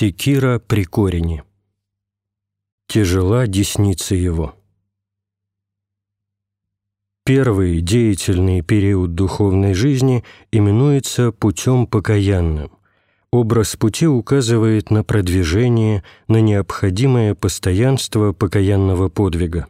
Секира при корене. Тяжела десница его. Первый деятельный период духовной жизни именуется путем покаянным. Образ пути указывает на продвижение, на необходимое постоянство покаянного подвига.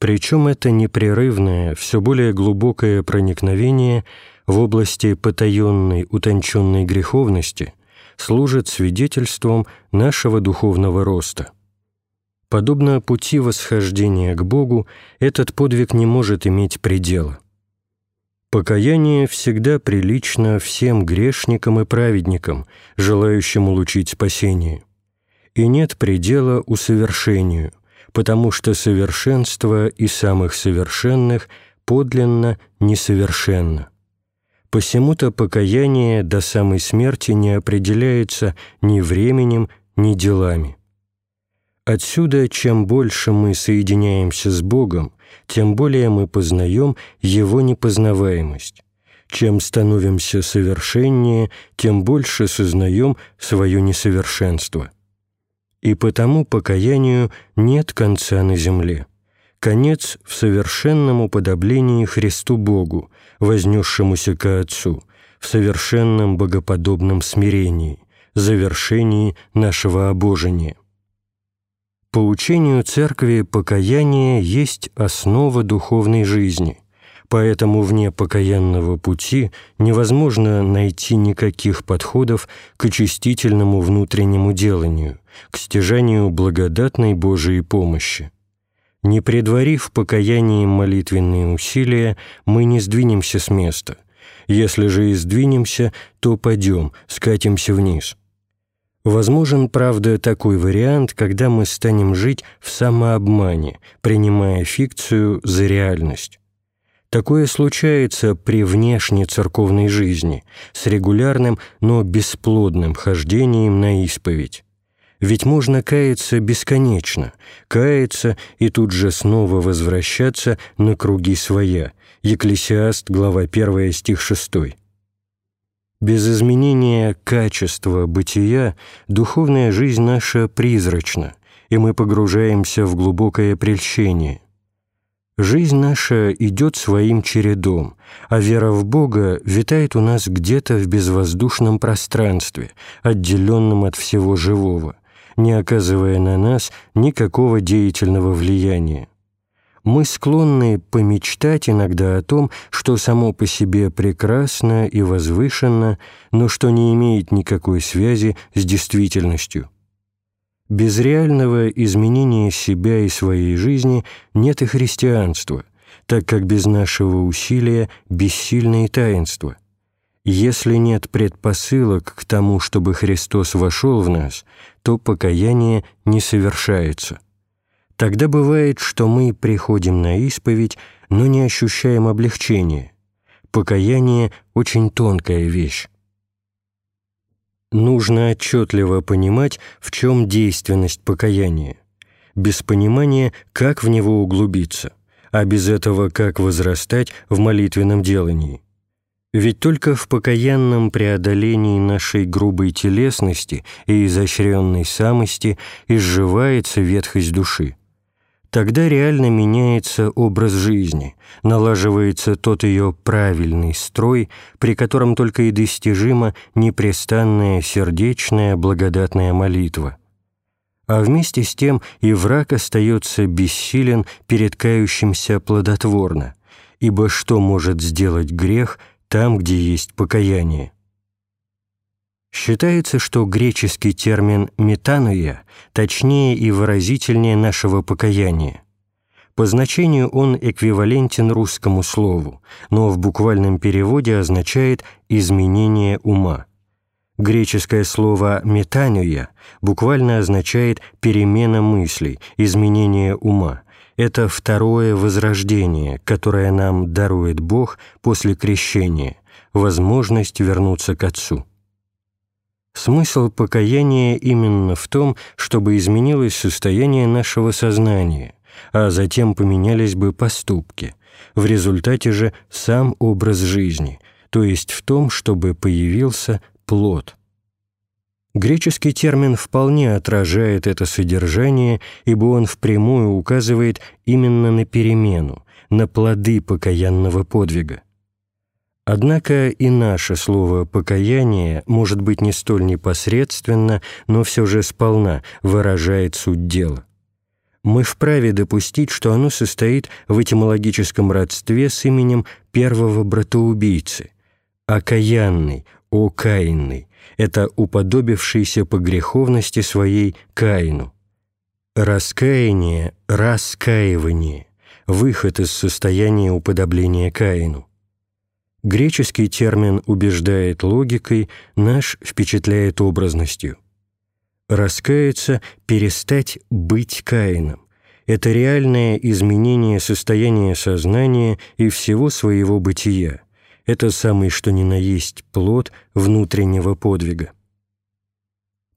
Причем это непрерывное, все более глубокое проникновение в области потаенной, утонченной греховности служит свидетельством нашего духовного роста. Подобно пути восхождения к Богу, этот подвиг не может иметь предела. Покаяние всегда прилично всем грешникам и праведникам, желающим улучшить спасение. И нет предела усовершению, потому что совершенство и самых совершенных подлинно несовершенно. Посему-то покаяние до самой смерти не определяется ни временем, ни делами. Отсюда, чем больше мы соединяемся с Богом, тем более мы познаем Его непознаваемость. Чем становимся совершеннее, тем больше сознаем свое несовершенство. И потому покаянию нет конца на земле. Конец в совершенном уподоблении Христу Богу, вознесшемуся ко Отцу, в совершенном богоподобном смирении, завершении нашего обожения. По учению Церкви покаяние есть основа духовной жизни, поэтому вне покаянного пути невозможно найти никаких подходов к очистительному внутреннему деланию, к стяжанию благодатной Божией помощи. Не предварив покаянием молитвенные усилия, мы не сдвинемся с места. Если же и сдвинемся, то пойдем, скатимся вниз. Возможен, правда, такой вариант, когда мы станем жить в самообмане, принимая фикцию за реальность. Такое случается при внешней церковной жизни, с регулярным, но бесплодным хождением на исповедь. Ведь можно каяться бесконечно, каяться и тут же снова возвращаться на круги своя. Екклесиаст, глава 1, стих 6. Без изменения качества бытия духовная жизнь наша призрачна, и мы погружаемся в глубокое прельщение. Жизнь наша идет своим чередом, а вера в Бога витает у нас где-то в безвоздушном пространстве, отделенном от всего живого, не оказывая на нас никакого деятельного влияния мы склонны помечтать иногда о том, что само по себе прекрасно и возвышенно, но что не имеет никакой связи с действительностью. Без реального изменения себя и своей жизни нет и христианства, так как без нашего усилия бессильно и таинство. Если нет предпосылок к тому, чтобы Христос вошел в нас, то покаяние не совершается – Тогда бывает, что мы приходим на исповедь, но не ощущаем облегчения. Покаяние – очень тонкая вещь. Нужно отчетливо понимать, в чем действенность покаяния. Без понимания, как в него углубиться, а без этого, как возрастать в молитвенном делании. Ведь только в покаянном преодолении нашей грубой телесности и изощренной самости изживается ветхость души. Тогда реально меняется образ жизни, налаживается тот ее правильный строй, при котором только и достижима непрестанная сердечная благодатная молитва. А вместе с тем и враг остается бессилен перед кающимся плодотворно, ибо что может сделать грех там, где есть покаяние? Считается, что греческий термин «метануя» точнее и выразительнее нашего покаяния. По значению он эквивалентен русскому слову, но в буквальном переводе означает «изменение ума». Греческое слово «метануя» буквально означает «перемена мыслей», «изменение ума». Это второе возрождение, которое нам дарует Бог после крещения, возможность вернуться к Отцу. Смысл покаяния именно в том, чтобы изменилось состояние нашего сознания, а затем поменялись бы поступки. В результате же сам образ жизни, то есть в том, чтобы появился плод. Греческий термин вполне отражает это содержание, ибо он впрямую указывает именно на перемену, на плоды покаянного подвига. Однако и наше слово «покаяние» может быть не столь непосредственно, но все же сполна выражает суть дела. Мы вправе допустить, что оно состоит в этимологическом родстве с именем первого братоубийцы – «окаянный», «окаянный» – это уподобившийся по греховности своей Каину. Раскаяние – раскаивание, выход из состояния уподобления Каину. Греческий термин убеждает логикой, наш впечатляет образностью. Раскаяться – перестать быть Каином. Это реальное изменение состояния сознания и всего своего бытия. Это самый что ни на есть плод внутреннего подвига.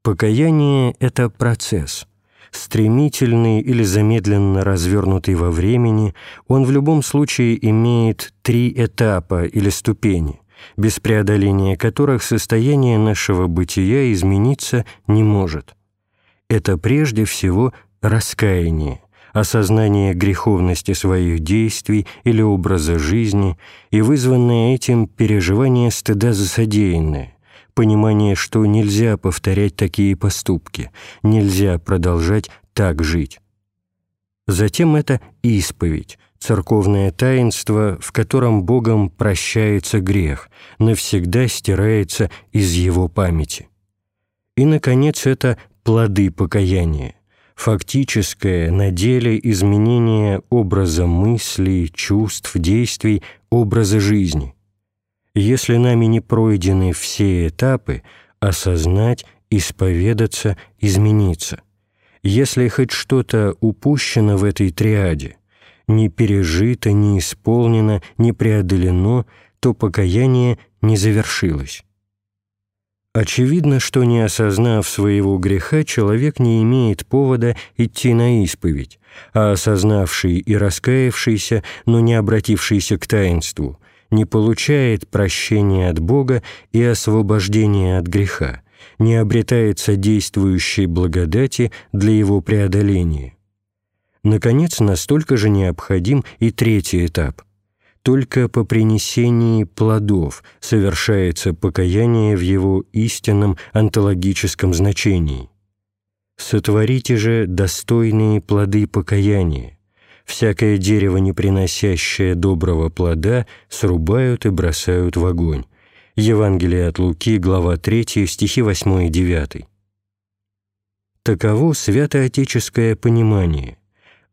Покаяние – это процесс – стремительный или замедленно развернутый во времени, он в любом случае имеет три этапа или ступени, без преодоления которых состояние нашего бытия измениться не может. Это прежде всего раскаяние, осознание греховности своих действий или образа жизни и вызванное этим переживание стыда за содеянное, понимание, что нельзя повторять такие поступки, нельзя продолжать так жить. Затем это исповедь, церковное таинство, в котором Богом прощается грех, навсегда стирается из его памяти. И, наконец, это плоды покаяния, фактическое на деле изменение образа мыслей, чувств, действий, образа жизни – если нами не пройдены все этапы, осознать, исповедаться, измениться. Если хоть что-то упущено в этой триаде, не пережито, не исполнено, не преодолено, то покаяние не завершилось. Очевидно, что не осознав своего греха, человек не имеет повода идти на исповедь, а осознавший и раскаявшийся, но не обратившийся к таинству, не получает прощения от Бога и освобождения от греха, не обретает содействующей благодати для его преодоления. Наконец, настолько же необходим и третий этап. Только по принесении плодов совершается покаяние в его истинном онтологическом значении. «Сотворите же достойные плоды покаяния, всякое дерево, не приносящее доброго плода, срубают и бросают в огонь». Евангелие от Луки, глава 3, стихи 8 и 9. Таково святоотеческое понимание.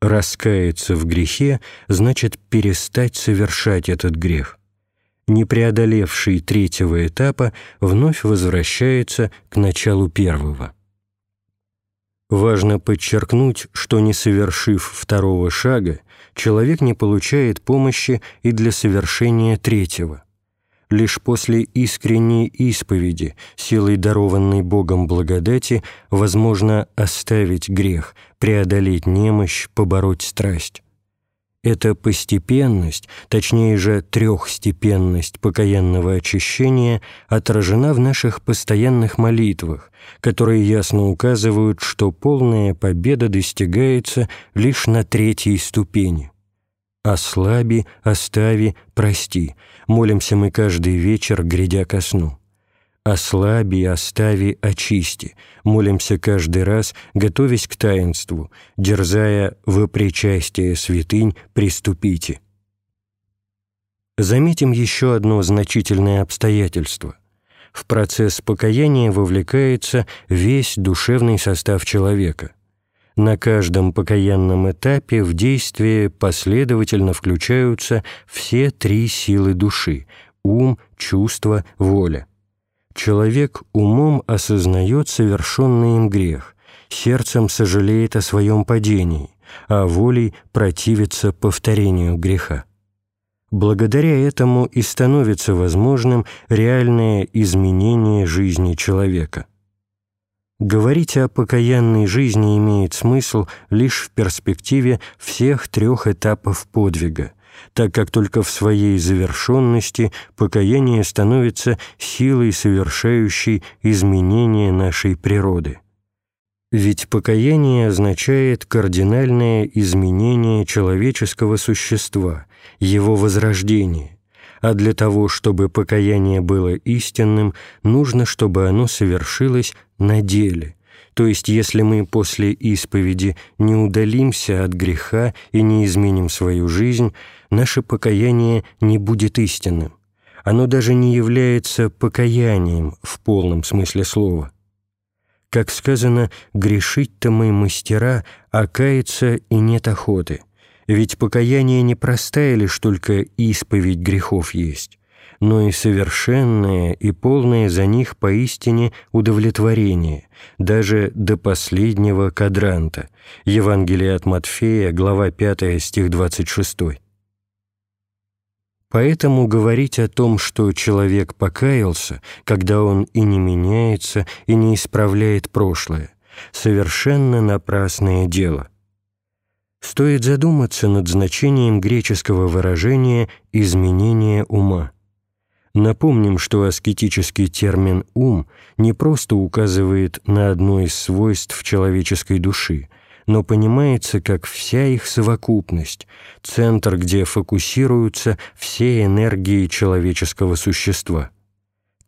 Раскаяться в грехе значит перестать совершать этот грех. Не преодолевший третьего этапа вновь возвращается к началу первого. Важно подчеркнуть, что не совершив второго шага, человек не получает помощи и для совершения третьего. Лишь после искренней исповеди, силой дарованной Богом благодати, возможно оставить грех, преодолеть немощь, побороть страсть. Эта постепенность, точнее же трехстепенность покаянного очищения отражена в наших постоянных молитвах, которые ясно указывают, что полная победа достигается лишь на третьей ступени. «Ослаби, остави, прости» молимся мы каждый вечер, грядя ко сну ослаби, остави, очисти. Молимся каждый раз, готовясь к таинству, дерзая во причастие святынь, приступите. Заметим еще одно значительное обстоятельство. В процесс покаяния вовлекается весь душевный состав человека. На каждом покаянном этапе в действие последовательно включаются все три силы души – ум, чувство, воля – Человек умом осознает совершенный им грех, сердцем сожалеет о своем падении, а волей противится повторению греха. Благодаря этому и становится возможным реальное изменение жизни человека. Говорить о покаянной жизни имеет смысл лишь в перспективе всех трех этапов подвига, так как только в своей завершенности покаяние становится силой, совершающей изменение нашей природы. Ведь покаяние означает кардинальное изменение человеческого существа, его возрождение, а для того, чтобы покаяние было истинным, нужно, чтобы оно совершилось на деле, то есть если мы после исповеди не удалимся от греха и не изменим свою жизнь, наше покаяние не будет истинным. Оно даже не является покаянием в полном смысле слова. Как сказано, грешить-то мы мастера, а каяться и нет охоты. Ведь покаяние не простая лишь только исповедь грехов есть но и совершенное и полное за них поистине удовлетворение, даже до последнего кадранта. Евангелие от Матфея, глава 5, стих 26. Поэтому говорить о том, что человек покаялся, когда он и не меняется, и не исправляет прошлое, совершенно напрасное дело. Стоит задуматься над значением греческого выражения «изменение ума». Напомним, что аскетический термин «ум» не просто указывает на одно из свойств человеческой души, но понимается как вся их совокупность, центр, где фокусируются все энергии человеческого существа.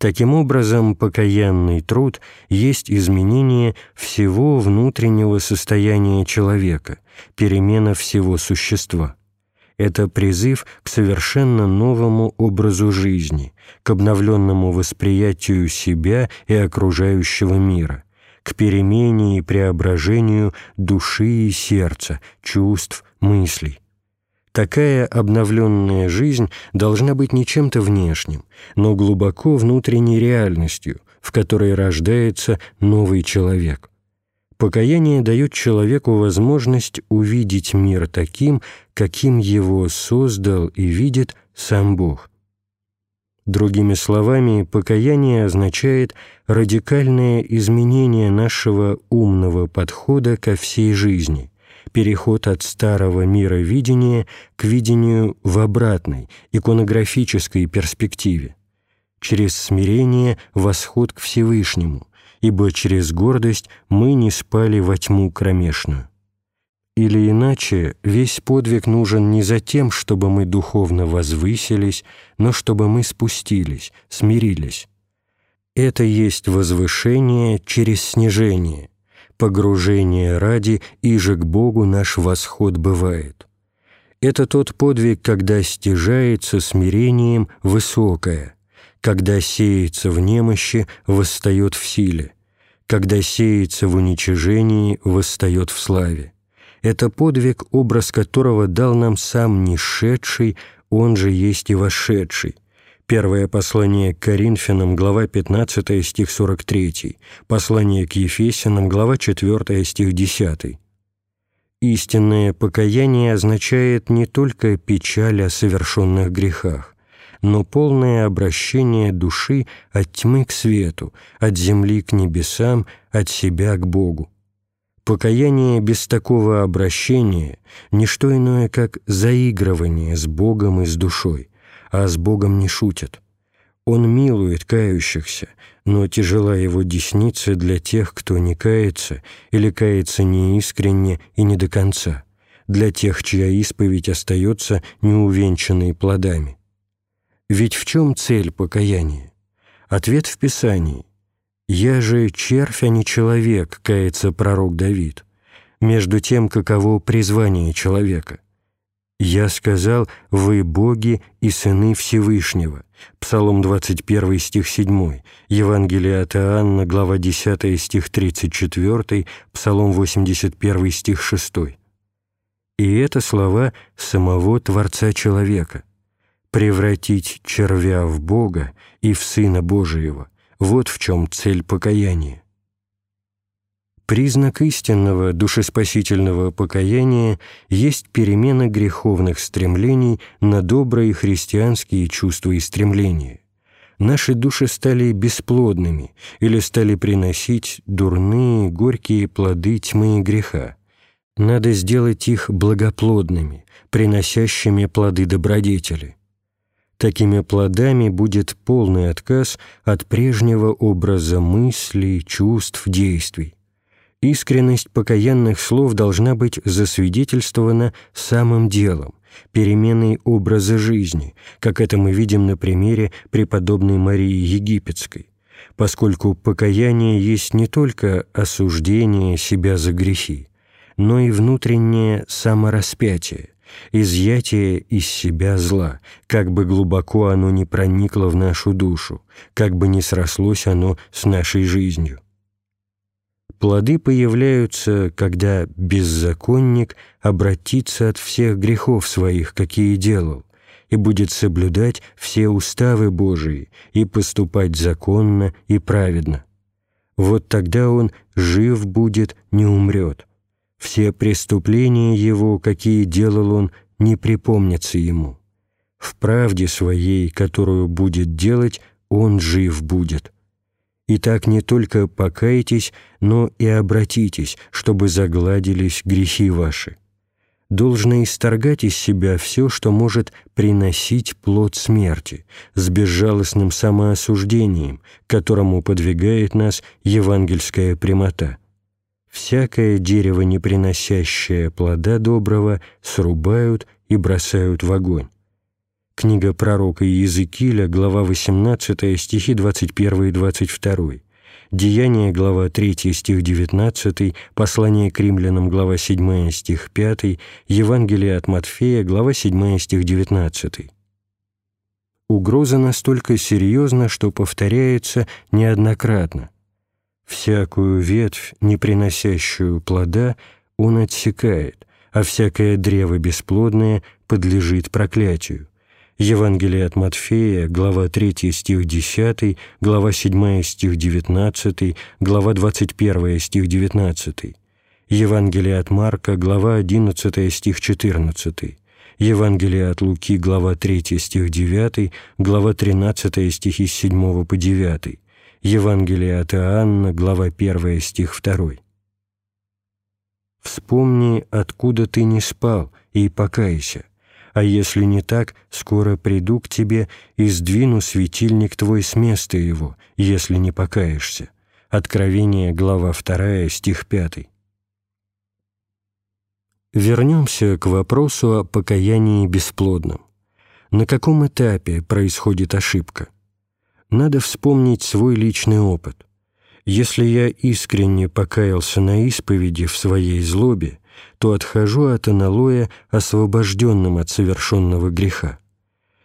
Таким образом, покаянный труд есть изменение всего внутреннего состояния человека, перемена всего существа – это призыв к совершенно новому образу жизни, к обновленному восприятию себя и окружающего мира, к перемене и преображению души и сердца, чувств, мыслей. Такая обновленная жизнь должна быть не чем-то внешним, но глубоко внутренней реальностью, в которой рождается новый человек. Покаяние дает человеку возможность увидеть мир таким, каким его создал и видит сам Бог. Другими словами, покаяние означает радикальное изменение нашего умного подхода ко всей жизни, переход от старого мира видения к видению в обратной, иконографической перспективе, через смирение восход к Всевышнему, ибо через гордость мы не спали во тьму кромешную. Или иначе, весь подвиг нужен не за тем, чтобы мы духовно возвысились, но чтобы мы спустились, смирились. Это есть возвышение через снижение, погружение ради, и же к Богу наш восход бывает. Это тот подвиг, когда стяжается смирением высокое – когда сеется в немощи, восстает в силе, когда сеется в уничижении, восстает в славе. Это подвиг, образ которого дал нам сам нешедший, он же есть и вошедший. Первое послание к Коринфянам, глава 15, стих 43, послание к Ефесянам, глава 4, стих 10. Истинное покаяние означает не только печаль о совершенных грехах, но полное обращение души от тьмы к свету, от земли к небесам, от себя к Богу. Покаяние без такого обращения – не что иное, как заигрывание с Богом и с душой, а с Богом не шутят. Он милует кающихся, но тяжела его десница для тех, кто не кается или кается неискренне и не до конца, для тех, чья исповедь остается неувенчанной плодами. Ведь в чем цель покаяния? Ответ в Писании. «Я же червь, а не человек», — кается пророк Давид. Между тем, каково призвание человека. «Я сказал, вы боги и сыны Всевышнего». Псалом 21, стих 7, Евангелие от Иоанна, глава 10, стих 34, Псалом 81, стих 6. И это слова самого Творца человека превратить червя в Бога и в Сына Божиего. Вот в чем цель покаяния. Признак истинного душеспасительного покаяния есть перемена греховных стремлений на добрые христианские чувства и стремления. Наши души стали бесплодными или стали приносить дурные, горькие плоды тьмы и греха. Надо сделать их благоплодными, приносящими плоды добродетели. Такими плодами будет полный отказ от прежнего образа мыслей, чувств, действий. Искренность покаянных слов должна быть засвидетельствована самым делом, переменой образа жизни, как это мы видим на примере преподобной Марии Египетской, поскольку покаяние есть не только осуждение себя за грехи, но и внутреннее самораспятие, изъятие из себя зла, как бы глубоко оно ни проникло в нашу душу, как бы ни срослось оно с нашей жизнью. Плоды появляются, когда беззаконник обратится от всех грехов своих, какие делал, и будет соблюдать все уставы Божии и поступать законно и праведно. Вот тогда он жив будет, не умрет. Все преступления его, какие делал он, не припомнятся ему. В правде своей, которую будет делать, он жив будет. Итак, не только покайтесь, но и обратитесь, чтобы загладились грехи ваши. Должно исторгать из себя все, что может приносить плод смерти, с безжалостным самоосуждением, которому подвигает нас евангельская прямота всякое дерево, не приносящее плода доброго, срубают и бросают в огонь. Книга пророка Иезекииля, глава 18, стихи 21 и 22. Деяние, глава 3, стих 19, послание к римлянам, глава 7, стих 5, Евангелие от Матфея, глава 7, стих 19. Угроза настолько серьезна, что повторяется неоднократно – Всякую ветвь, не приносящую плода, он отсекает, а всякое древо бесплодное подлежит проклятию. Евангелие от Матфея, глава 3, стих 10, глава 7, стих 19, глава 21, стих 19. Евангелие от Марка, глава 11, стих 14. Евангелие от Луки, глава 3, стих 9, глава 13, стихи с 7 по 9. Евангелие от Иоанна, глава 1, стих 2. «Вспомни, откуда ты не спал, и покайся, а если не так, скоро приду к тебе и сдвину светильник твой с места его, если не покаешься». Откровение, глава 2, стих 5. Вернемся к вопросу о покаянии бесплодном. На каком этапе происходит ошибка? надо вспомнить свой личный опыт. Если я искренне покаялся на исповеди в своей злобе, то отхожу от аналоя освобожденным от совершенного греха.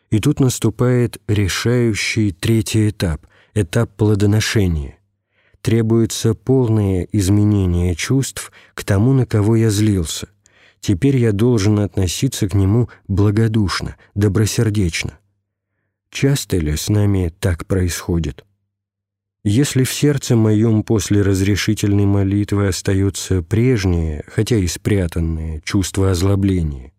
И тут наступает решающий третий этап, этап плодоношения. Требуется полное изменение чувств к тому, на кого я злился. Теперь я должен относиться к нему благодушно, добросердечно. Часто ли с нами так происходит? Если в сердце моем после разрешительной молитвы остается прежнее, хотя и спрятанное, чувство озлобления,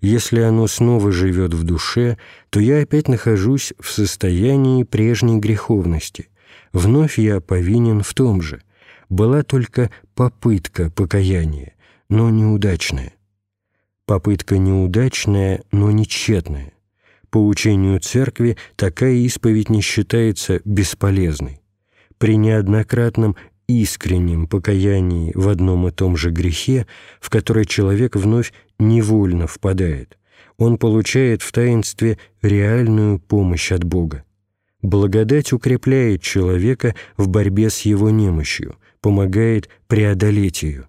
если оно снова живет в душе, то я опять нахожусь в состоянии прежней греховности. Вновь я повинен в том же. Была только попытка покаяния, но неудачная. Попытка неудачная, но не тщетная по учению Церкви такая исповедь не считается бесполезной. При неоднократном искреннем покаянии в одном и том же грехе, в который человек вновь невольно впадает, он получает в таинстве реальную помощь от Бога. Благодать укрепляет человека в борьбе с его немощью, помогает преодолеть ее.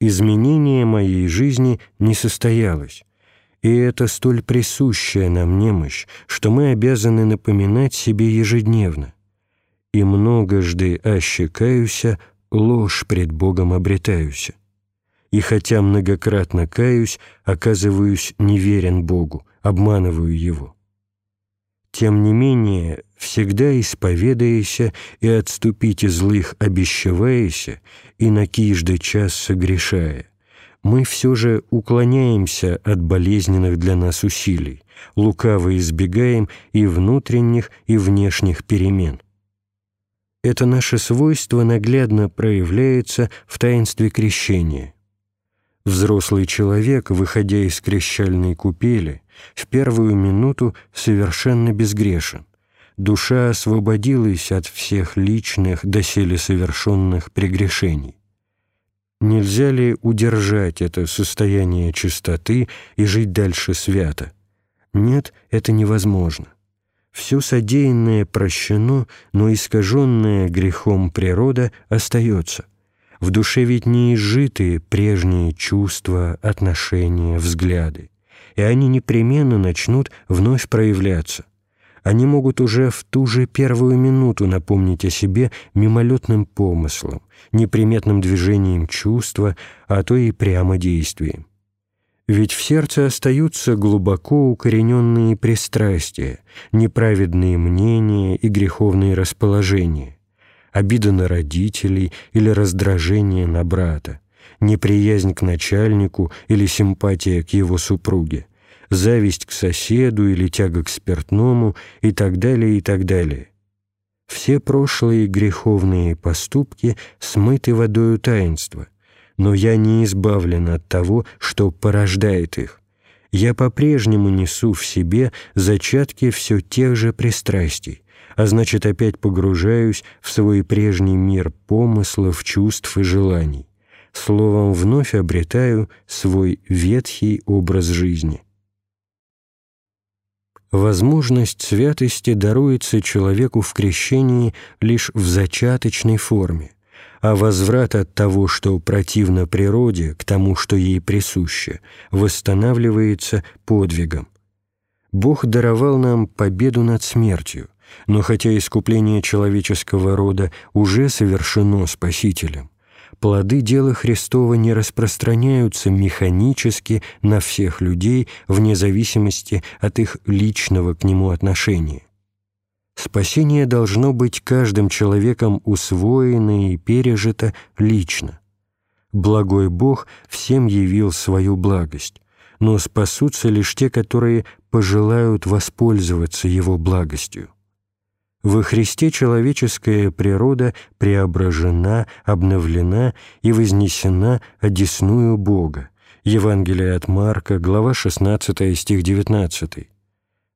Изменение моей жизни не состоялось, и это столь присущая нам немощь, что мы обязаны напоминать себе ежедневно. «И многожды ощекаюся, ложь пред Богом обретаюся. И хотя многократно каюсь, оказываюсь неверен Богу, обманываю Его. Тем не менее, всегда исповедаяся и отступите злых обещаваяся, и на кижды час согрешая, мы все же уклоняемся от болезненных для нас усилий, лукаво избегаем и внутренних, и внешних перемен. Это наше свойство наглядно проявляется в таинстве крещения. Взрослый человек, выходя из крещальной купели, в первую минуту совершенно безгрешен. Душа освободилась от всех личных, доселе совершенных прегрешений. Нельзя ли удержать это состояние чистоты и жить дальше свято? Нет, это невозможно. Все содеянное прощено, но искаженная грехом природа остается. В душе ведь не изжитые прежние чувства, отношения, взгляды, и они непременно начнут вновь проявляться. Они могут уже в ту же первую минуту напомнить о себе мимолетным помыслом, неприметным движением чувства, а то и прямо действием. Ведь в сердце остаются глубоко укорененные пристрастия, неправедные мнения и греховные расположения, обида на родителей или раздражение на брата, неприязнь к начальнику или симпатия к его супруге, зависть к соседу или тяга к спиртному и так далее и так далее. Все прошлые греховные поступки смыты водою таинства – но я не избавлен от того, что порождает их. Я по-прежнему несу в себе зачатки все тех же пристрастий, а значит, опять погружаюсь в свой прежний мир помыслов, чувств и желаний. Словом, вновь обретаю свой ветхий образ жизни. Возможность святости даруется человеку в крещении лишь в зачаточной форме а возврат от того, что противно природе, к тому, что ей присуще, восстанавливается подвигом. Бог даровал нам победу над смертью, но хотя искупление человеческого рода уже совершено Спасителем, плоды дела Христова не распространяются механически на всех людей вне зависимости от их личного к Нему отношения. Спасение должно быть каждым человеком усвоено и пережито лично. Благой Бог всем явил свою благость, но спасутся лишь те, которые пожелают воспользоваться Его благостью. Во Христе человеческая природа преображена, обновлена и вознесена одесную Бога. Евангелие от Марка, глава 16, стих 19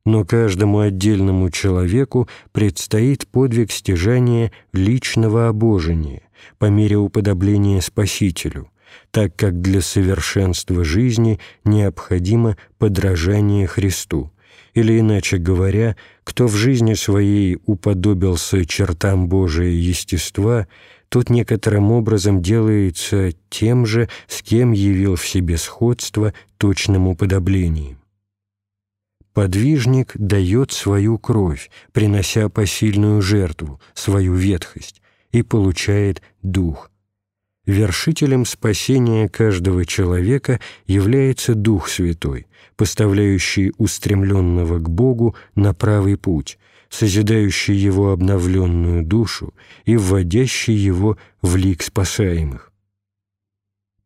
но каждому отдельному человеку предстоит подвиг стяжания личного обожения по мере уподобления Спасителю, так как для совершенства жизни необходимо подражание Христу, или, иначе говоря, кто в жизни своей уподобился чертам Божия естества, тот некоторым образом делается тем же, с кем явил в себе сходство точным уподоблением. Подвижник дает свою кровь, принося посильную жертву, свою ветхость, и получает дух. Вершителем спасения каждого человека является Дух Святой, поставляющий устремленного к Богу на правый путь, созидающий его обновленную душу и вводящий его в лик спасаемых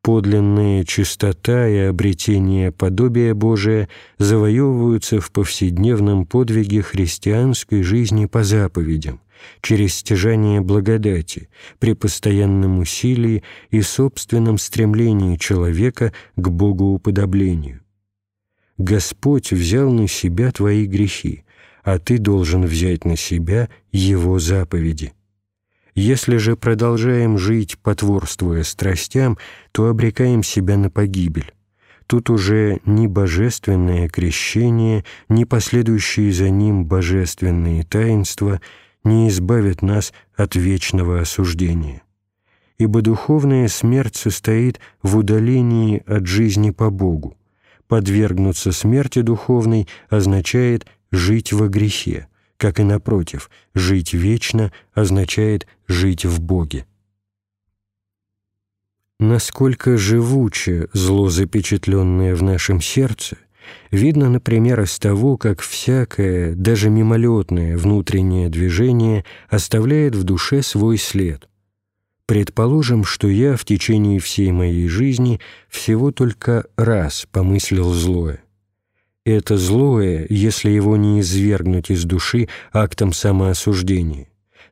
подлинная чистота и обретение подобия Божия завоевываются в повседневном подвиге христианской жизни по заповедям, через стяжание благодати, при постоянном усилии и собственном стремлении человека к Богоуподоблению. Господь взял на себя твои грехи, а ты должен взять на себя Его заповеди. Если же продолжаем жить, потворствуя страстям, то обрекаем себя на погибель. Тут уже ни божественное крещение, ни последующие за ним божественные таинства не избавят нас от вечного осуждения. Ибо духовная смерть состоит в удалении от жизни по Богу. Подвергнуться смерти духовной означает жить во грехе, как и напротив, жить вечно означает жить в Боге. Насколько живуче зло, запечатленное в нашем сердце, видно, например, из того, как всякое, даже мимолетное внутреннее движение оставляет в душе свой след. Предположим, что я в течение всей моей жизни всего только раз помыслил злое. Это злое, если его не извергнуть из души актом самоосуждения,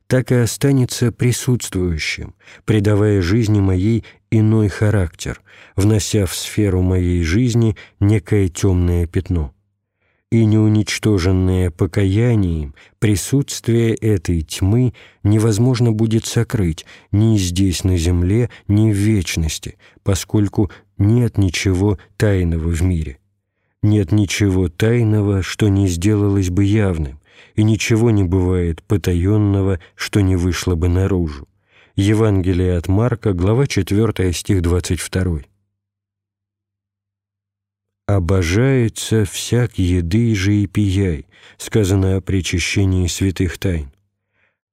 так и останется присутствующим, придавая жизни моей иной характер, внося в сферу моей жизни некое темное пятно. И неуничтоженное покаянием присутствие этой тьмы невозможно будет сокрыть ни здесь на земле, ни в вечности, поскольку нет ничего тайного в мире. Нет ничего тайного, что не сделалось бы явным, и ничего не бывает потаенного, что не вышло бы наружу. Евангелие от Марка, глава 4, стих 22. «Обожается всяк еды же и пияй», сказано о причащении святых тайн.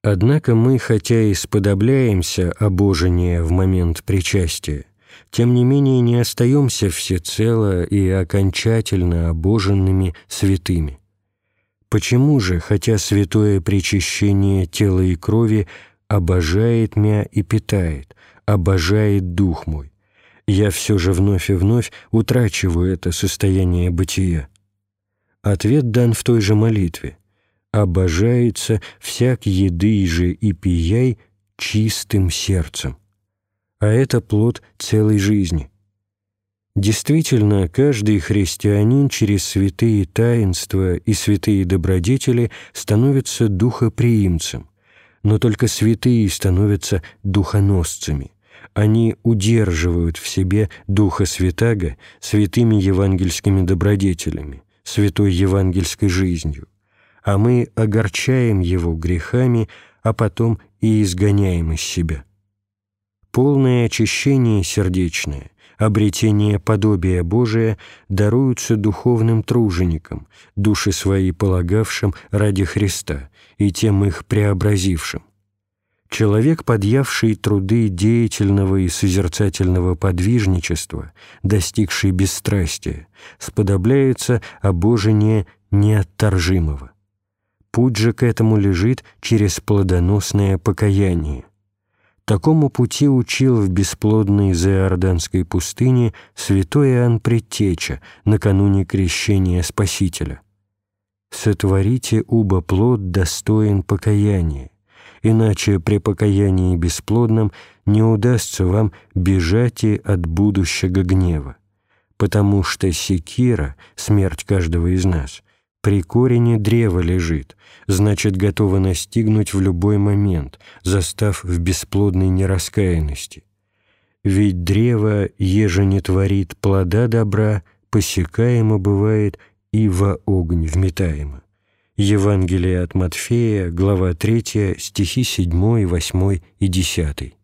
Однако мы, хотя и сподобляемся обожения в момент причастия, тем не менее не остаемся всецело и окончательно обоженными святыми. Почему же, хотя святое причащение тела и крови обожает мя и питает, обожает дух мой, я все же вновь и вновь утрачиваю это состояние бытия? Ответ дан в той же молитве. «Обожается всяк еды же и пияй чистым сердцем». А это плод целой жизни. Действительно, каждый христианин через святые таинства и святые добродетели становится духоприимцем, но только святые становятся духоносцами. Они удерживают в себе Духа Святаго святыми евангельскими добродетелями, святой евангельской жизнью, а мы огорчаем его грехами, а потом и изгоняем из себя. Полное очищение сердечное обретение подобия Божия даруются духовным труженикам, души свои полагавшим ради Христа и тем их преобразившим. Человек, подъявший труды деятельного и созерцательного подвижничества, достигший бесстрастия, сподобляется обожение неотторжимого. Путь же к этому лежит через плодоносное покаяние. Такому пути учил в бесплодной Зеорданской пустыне святой Иоанн Предтеча накануне крещения Спасителя. «Сотворите, уба плод достоин покаяния, иначе при покаянии бесплодном не удастся вам бежать и от будущего гнева, потому что секира, смерть каждого из нас, при корене древа лежит, значит, готова настигнуть в любой момент, застав в бесплодной нераскаянности. Ведь древо, еже не творит плода добра, посекаемо бывает и во огонь вметаемо. Евангелие от Матфея, глава 3, стихи 7, 8 и 10.